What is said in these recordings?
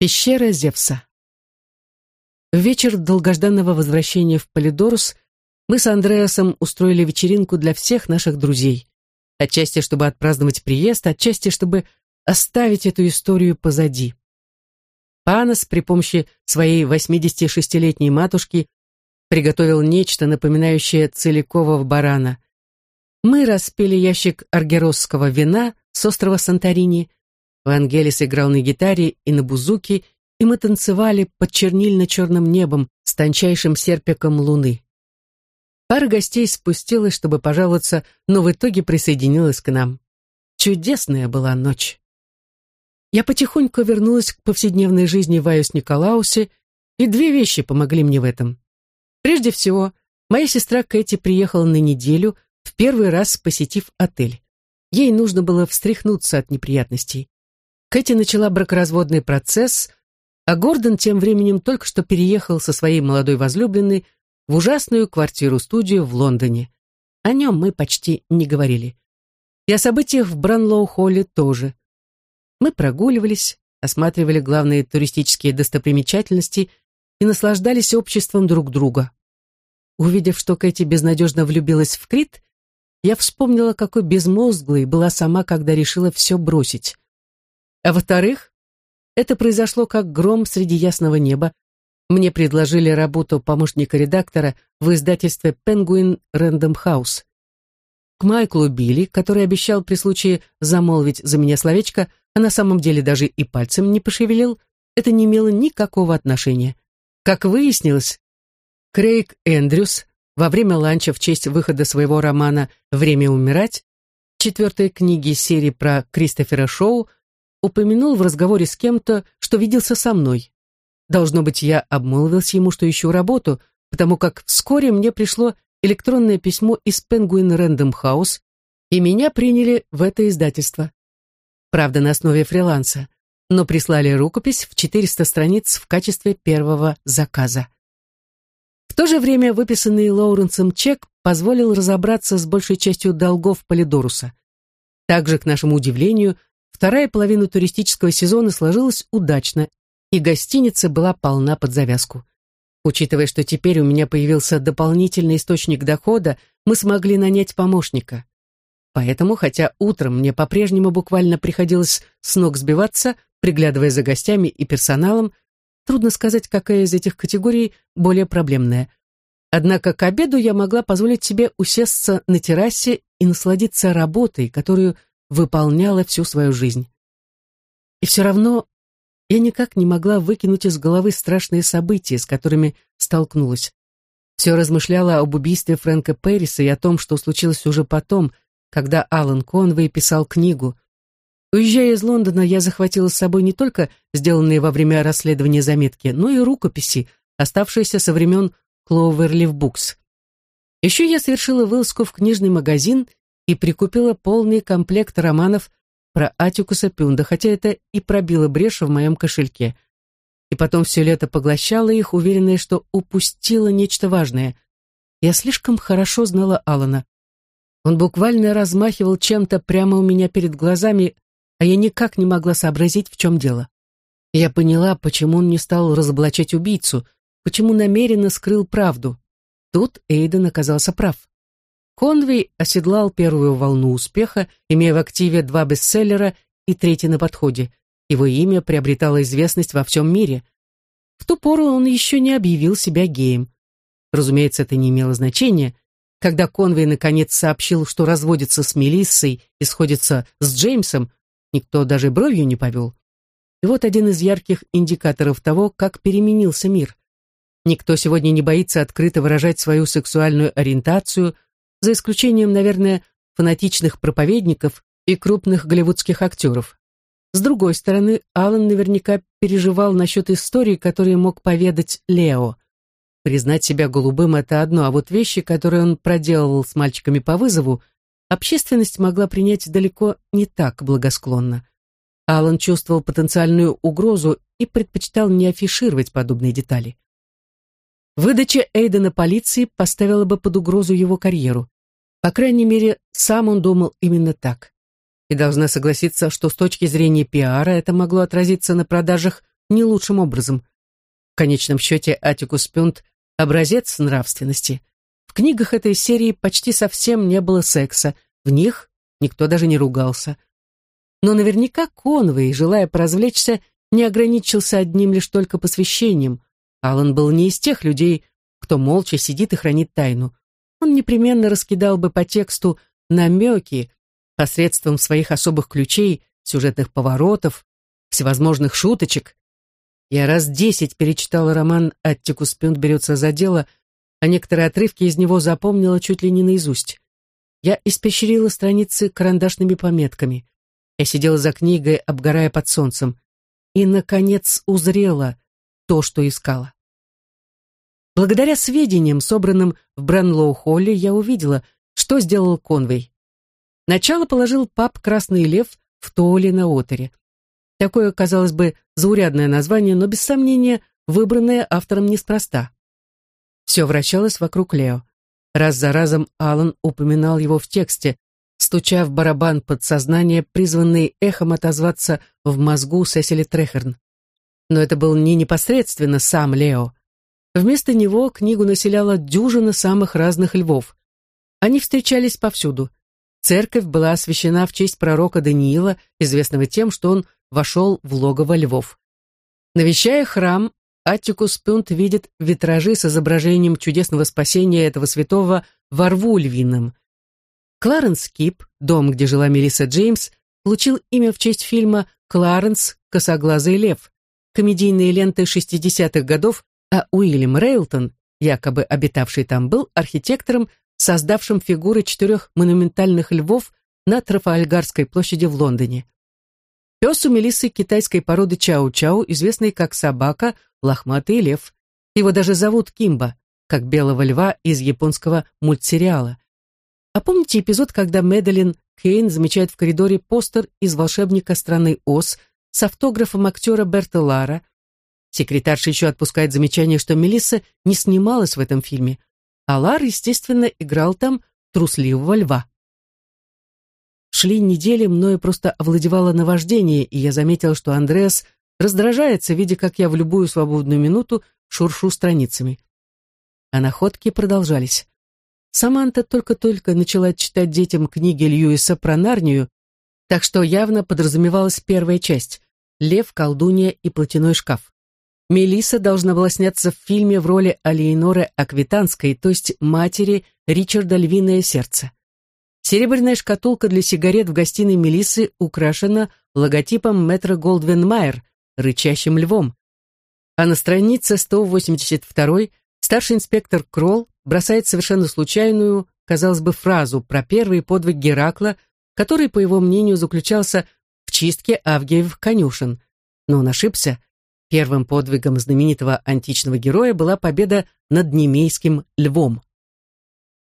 Пещера Зевса. В вечер долгожданного возвращения в Полидорус мы с Андреасом устроили вечеринку для всех наших друзей. Отчасти, чтобы отпраздновать приезд, отчасти, чтобы оставить эту историю позади. Панос при помощи своей 86-летней матушки приготовил нечто, напоминающее целикового барана. Мы распили ящик аргеросского вина с острова Санторини, Вангелис играл на гитаре и на бузуке, и мы танцевали под чернильно-черным небом с тончайшим серпиком луны. Пара гостей спустилась, чтобы пожаловаться, но в итоге присоединилась к нам. Чудесная была ночь. Я потихоньку вернулась к повседневной жизни в Айос-Николаусе, и две вещи помогли мне в этом. Прежде всего, моя сестра Кэти приехала на неделю, в первый раз посетив отель. Ей нужно было встряхнуться от неприятностей. Кэти начала бракоразводный процесс, а Гордон тем временем только что переехал со своей молодой возлюбленной в ужасную квартиру-студию в Лондоне. О нем мы почти не говорили. И о событиях в Бранлоу-холле тоже. Мы прогуливались, осматривали главные туристические достопримечательности и наслаждались обществом друг друга. Увидев, что Кэти безнадежно влюбилась в Крит, я вспомнила, какой безмозглой была сама, когда решила все бросить. А во-вторых, это произошло как гром среди ясного неба. Мне предложили работу помощника редактора в издательстве Penguin Random House. К Майклу Билли, который обещал при случае замолвить за меня словечко, а на самом деле даже и пальцем не пошевелил, это не имело никакого отношения. Как выяснилось, Крейг Эндрюс во время ланча в честь выхода своего романа «Время умирать», четвертой книги серии про Кристофера Шоу, упомянул в разговоре с кем-то, что виделся со мной. Должно быть, я обмолвился ему, что ищу работу, потому как вскоре мне пришло электронное письмо из Penguin Random House, и меня приняли в это издательство. Правда, на основе фриланса, но прислали рукопись в 400 страниц в качестве первого заказа. В то же время выписанный Лоуренсом чек позволил разобраться с большей частью долгов Полидоруса. Также, к нашему удивлению, Вторая половина туристического сезона сложилась удачно, и гостиница была полна под завязку. Учитывая, что теперь у меня появился дополнительный источник дохода, мы смогли нанять помощника. Поэтому, хотя утром мне по-прежнему буквально приходилось с ног сбиваться, приглядывая за гостями и персоналом, трудно сказать, какая из этих категорий более проблемная. Однако к обеду я могла позволить себе усесться на террасе и насладиться работой, которую выполняла всю свою жизнь. И все равно я никак не могла выкинуть из головы страшные события, с которыми столкнулась. Все размышляла об убийстве Фрэнка Перриса и о том, что случилось уже потом, когда Алан Конвей писал книгу. Уезжая из Лондона, я захватила с собой не только сделанные во время расследования заметки, но и рукописи, оставшиеся со времен Клоуверлив Букс. Еще я совершила вылазку в книжный магазин и прикупила полный комплект романов про Атикуса Пюнда, хотя это и пробило брешь в моем кошельке. И потом все лето поглощала их, уверенная, что упустила нечто важное. Я слишком хорошо знала Алана. Он буквально размахивал чем-то прямо у меня перед глазами, а я никак не могла сообразить, в чем дело. Я поняла, почему он не стал разоблачать убийцу, почему намеренно скрыл правду. Тут Эйден оказался прав. Конвей оседлал первую волну успеха, имея в активе два бестселлера и третий на подходе. Его имя приобретало известность во всем мире. В ту пору он еще не объявил себя геем. Разумеется, это не имело значения. Когда Конвей наконец сообщил, что разводится с Мелиссой и сходится с Джеймсом, никто даже бровью не повел. И вот один из ярких индикаторов того, как переменился мир. Никто сегодня не боится открыто выражать свою сексуальную ориентацию – за исключением, наверное, фанатичных проповедников и крупных голливудских актеров. С другой стороны, Алан наверняка переживал насчет истории, которые мог поведать Лео. Признать себя голубым — это одно, а вот вещи, которые он проделывал с мальчиками по вызову, общественность могла принять далеко не так благосклонно. Алан чувствовал потенциальную угрозу и предпочитал не афишировать подобные детали. Выдача Эйдена полиции поставила бы под угрозу его карьеру. По крайней мере, сам он думал именно так. И должна согласиться, что с точки зрения пиара это могло отразиться на продажах не лучшим образом. В конечном счете Атикус Пюнт – образец нравственности. В книгах этой серии почти совсем не было секса, в них никто даже не ругался. Но наверняка Конвей, желая поразвлечься, не ограничился одним лишь только посвящением. Алан был не из тех людей, кто молча сидит и хранит тайну. Он непременно раскидал бы по тексту намеки посредством своих особых ключей, сюжетных поворотов, всевозможных шуточек. Я раз десять перечитала роман «Аттикус Пюнт берется за дело», а некоторые отрывки из него запомнила чуть ли не наизусть. Я испещрила страницы карандашными пометками. Я сидела за книгой, обгорая под солнцем, и, наконец, узрела то, что искала. Благодаря сведениям, собранным в Бранлоу-холле, я увидела, что сделал Конвей. Начало положил пап «Красный лев» в Тооле на Отере. Такое, казалось бы, заурядное название, но без сомнения выбранное автором неспроста. Все вращалось вокруг Лео. Раз за разом Алан упоминал его в тексте, стуча в барабан подсознания, призванный эхом отозваться в мозгу Сесили Трехерн. Но это был не непосредственно сам Лео. Вместо него книгу населяла дюжина самых разных львов. Они встречались повсюду. Церковь была освящена в честь пророка Даниила, известного тем, что он вошел в логово львов. Навещая храм, Аттикус Пюнт видит витражи с изображением чудесного спасения этого святого во рву львином. Кларенс Кип, дом, где жила Мелисса Джеймс, получил имя в честь фильма «Кларенс. Косоглазый лев», комедийные ленты 60-х годов, а Уильям Рейлтон, якобы обитавший там, был архитектором, создавшим фигуры четырех монументальных львов на Трафальгарской площади в Лондоне. Пес у Мелиссы китайской породы чау-чау, известный как собака, лохматый лев. Его даже зовут Кимба, как белого льва из японского мультсериала. А помните эпизод, когда Мэдалин Кейн замечает в коридоре постер из «Волшебника страны Оз» с автографом актера Берта Лара? Секретарша еще отпускает замечание, что Мелисса не снималась в этом фильме, а Лар, естественно, играл там трусливого льва. Шли недели, мною просто овладевало наваждение, и я заметил, что Андреас раздражается, видя, как я в любую свободную минуту шуршу страницами. А находки продолжались. Саманта только-только начала читать детям книги Льюиса про Нарнию, так что явно подразумевалась первая часть «Лев, колдунья и платяной шкаф». Мелисса должна была сняться в фильме в роли Алиеноры Аквитанской, то есть матери Ричарда «Львиное сердце». Серебряная шкатулка для сигарет в гостиной Мелиссы украшена логотипом метро Голдвин Майер, рычащим львом. А на странице 182 старший инспектор Кролл бросает совершенно случайную, казалось бы, фразу про первый подвиг Геракла, который, по его мнению, заключался в чистке Авгиевых конюшен. Но он ошибся. Первым подвигом знаменитого античного героя была победа над немейским львом.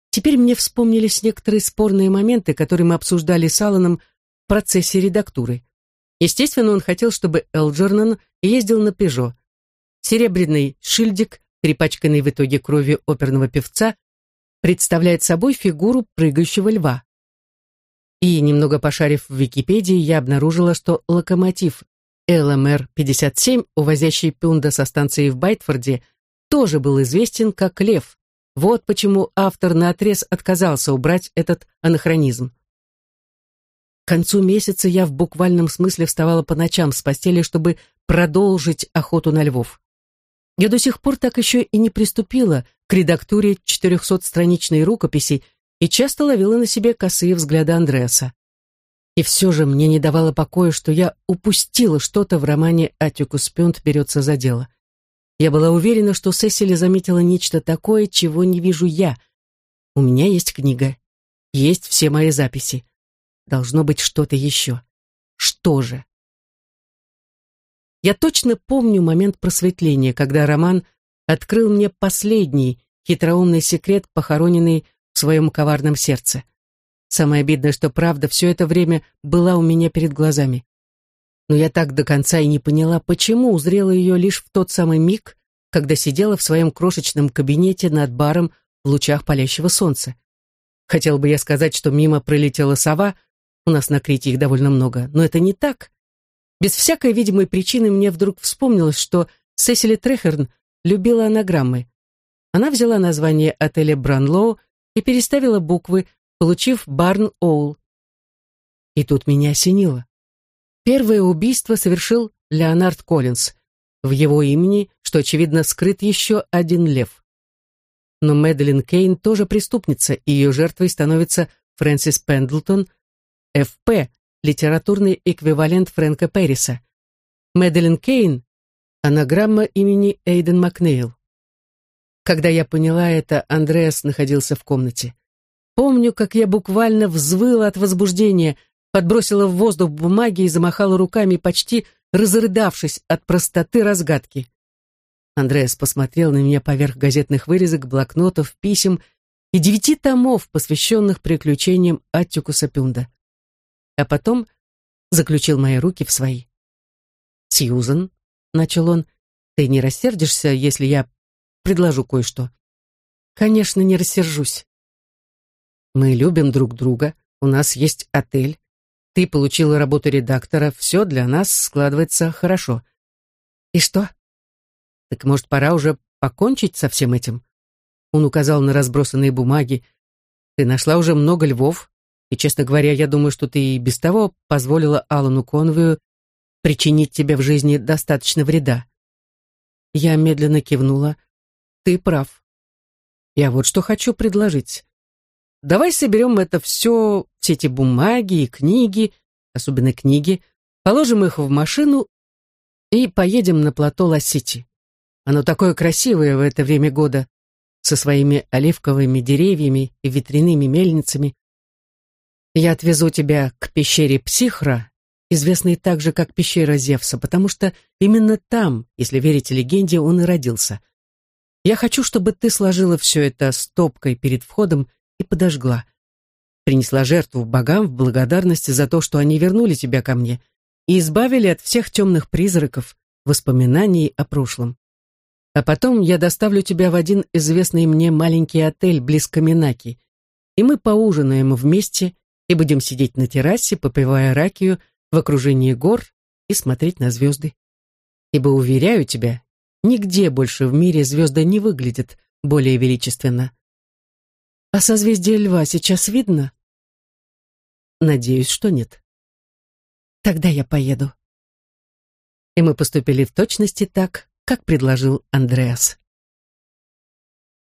Теперь мне вспомнились некоторые спорные моменты, которые мы обсуждали с Алланом в процессе редактуры. Естественно, он хотел, чтобы Элджернан ездил на «Пежо». Серебряный шильдик, перепачканный в итоге кровью оперного певца, представляет собой фигуру прыгающего льва. И, немного пошарив в Википедии, я обнаружила, что локомотив ЛМР-57, увозящий Пюнда со станции в Байтфорде, тоже был известен как «Лев», вот почему автор наотрез отказался убрать этот анахронизм. К концу месяца я в буквальном смысле вставала по ночам с постели, чтобы продолжить охоту на львов. Я до сих пор так еще и не приступила к редактуре 400-страничной рукописи и часто ловила на себе косые взгляды Андреаса. И все же мне не давало покоя, что я упустила что-то в романе «Атикус Пюнт берется за дело». Я была уверена, что Сесили заметила нечто такое, чего не вижу я. У меня есть книга, есть все мои записи. Должно быть что-то еще. Что же? Я точно помню момент просветления, когда Роман открыл мне последний хитроумный секрет, похороненный в своем коварном сердце. Самое обидное, что правда все это время была у меня перед глазами но я так до конца и не поняла, почему узрела ее лишь в тот самый миг, когда сидела в своем крошечном кабинете над баром в лучах палящего солнца. Хотел бы я сказать, что мимо пролетела сова, у нас на Крите их довольно много, но это не так. Без всякой видимой причины мне вдруг вспомнилось, что Сесили Трехерн любила анаграммы. Она взяла название отеля Бранлоу и переставила буквы, получив Барн Оул. И тут меня осенило. Первое убийство совершил Леонард Коллинз. В его имени, что, очевидно, скрыт еще один лев. Но Мэдалин Кейн тоже преступница, и ее жертвой становится Фрэнсис Пендлтон, ФП, литературный эквивалент Фрэнка Перриса. Мэдалин Кейн — анаграмма имени Эйден Макнейл. Когда я поняла это, Андреас находился в комнате. Помню, как я буквально взвыла от возбуждения, подбросила в воздух бумаги и замахала руками, почти разрыдавшись от простоты разгадки. Андреас посмотрел на меня поверх газетных вырезок, блокнотов, писем и девяти томов, посвященных приключениям Аттикуса Пюнда. А потом заключил мои руки в свои. «Сьюзен», — начал он, — «ты не рассердишься, если я предложу кое-что?» «Конечно, не рассержусь. Мы любим друг друга, у нас есть отель. Ты получила работу редактора, все для нас складывается хорошо. И что? Так может, пора уже покончить со всем этим? Он указал на разбросанные бумаги. Ты нашла уже много львов, и, честно говоря, я думаю, что ты и без того позволила Алану Конвою причинить тебе в жизни достаточно вреда. Я медленно кивнула. Ты прав. Я вот что хочу предложить. Давай соберем это все, все эти бумаги и книги, особенно книги, положим их в машину и поедем на плато Ласити. Оно такое красивое в это время года, со своими оливковыми деревьями и ветряными мельницами. Я отвезу тебя к пещере Психра, известной также как пещера Зевса, потому что именно там, если верить легенде, он и родился. Я хочу, чтобы ты сложила все это стопкой перед входом и подожгла. Принесла жертву богам в благодарности за то, что они вернули тебя ко мне и избавили от всех темных призраков, воспоминаний о прошлом. А потом я доставлю тебя в один известный мне маленький отель близ Каминаки, и мы поужинаем вместе и будем сидеть на террасе, попивая ракию в окружении гор и смотреть на звезды. Ибо, уверяю тебя, нигде больше в мире звезды не выглядят более величественно. А созвездие льва сейчас видно? Надеюсь, что нет. Тогда я поеду. И мы поступили в точности так, как предложил Андреас.